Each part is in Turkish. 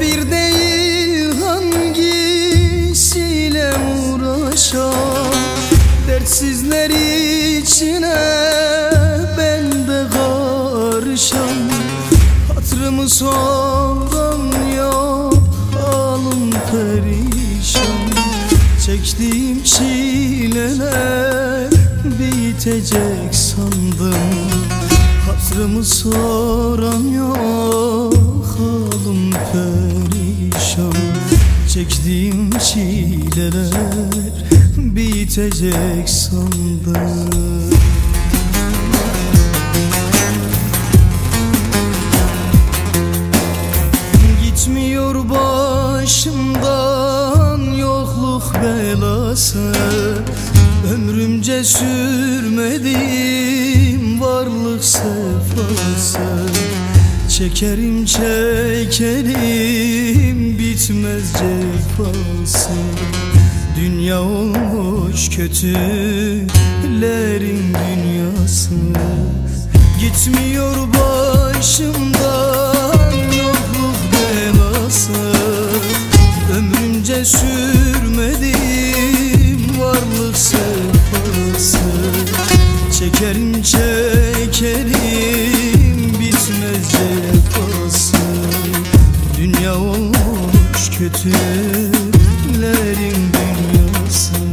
bir değil hangisiyle uğraşam? Dertsizler içine ben de karışam. Hatırımı soran yok alın perişan. Çektiğim çileler bitecek sandım. Hatırımı soran yok perişan. Çektiğim çileler bitecek sandım. Gitmiyor başımdan yokluk belası. Ömrümce sürmedim varlık sefası Çekerim çekerim bitmez cefası. Dünya olmuş kötülerin dünyası. Gitmiyor başımdan olmuş kötülerin dünyası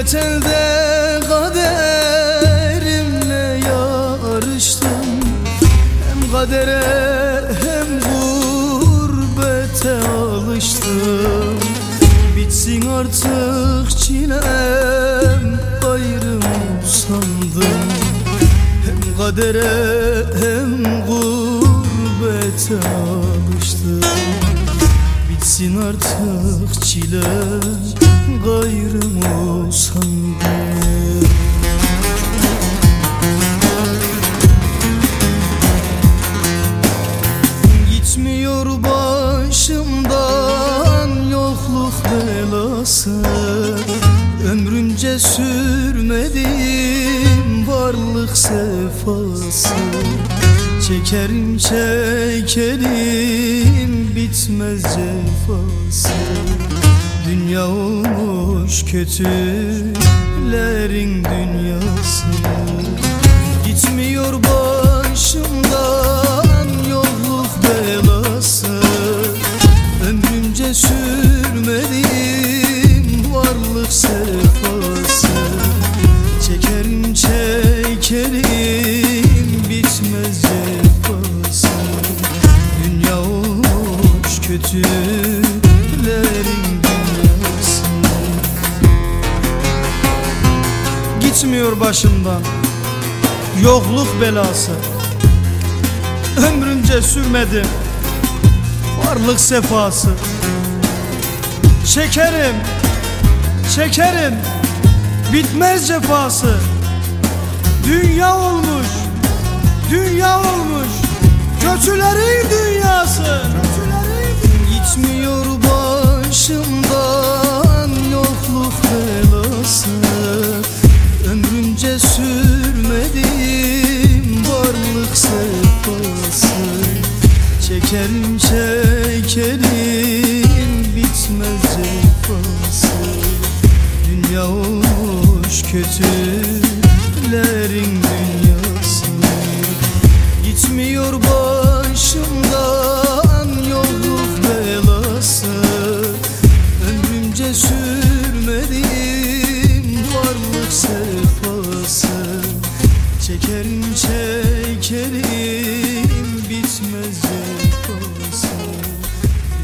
Gurbet elde kaderimle yarıştım. Hem kadere hem gurbete alıştım. Bitsin artık çilem ayrım sandım. Hem kadere hem gurbete alıştım Bitsin artık çile gayrım sandım Gitmiyor başımdan yokluk belası. Ömrümce sürmedim varlık sefası Çekerim çekerim bitmez cefası. Dünya olmuş kötülerin kötülerin dünyası Gitmiyor başımdan yokluk belası. Ömrünce sürmedim varlık sefası. Çekerim, çekerim bitmez cefası. Dünya olmuş, dünya olmuş kötülerin dünyası Gitmiyor başımdan yokluk belası. Ömrümce sürmedim varlık sefası Çekerim çekerim bitmez cefası. Dünya olmuş kötülerin dünyası. Gitmiyor başımdan Çekerim çekerim bitmez cefası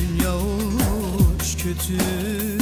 Dünya olmuş kötülerin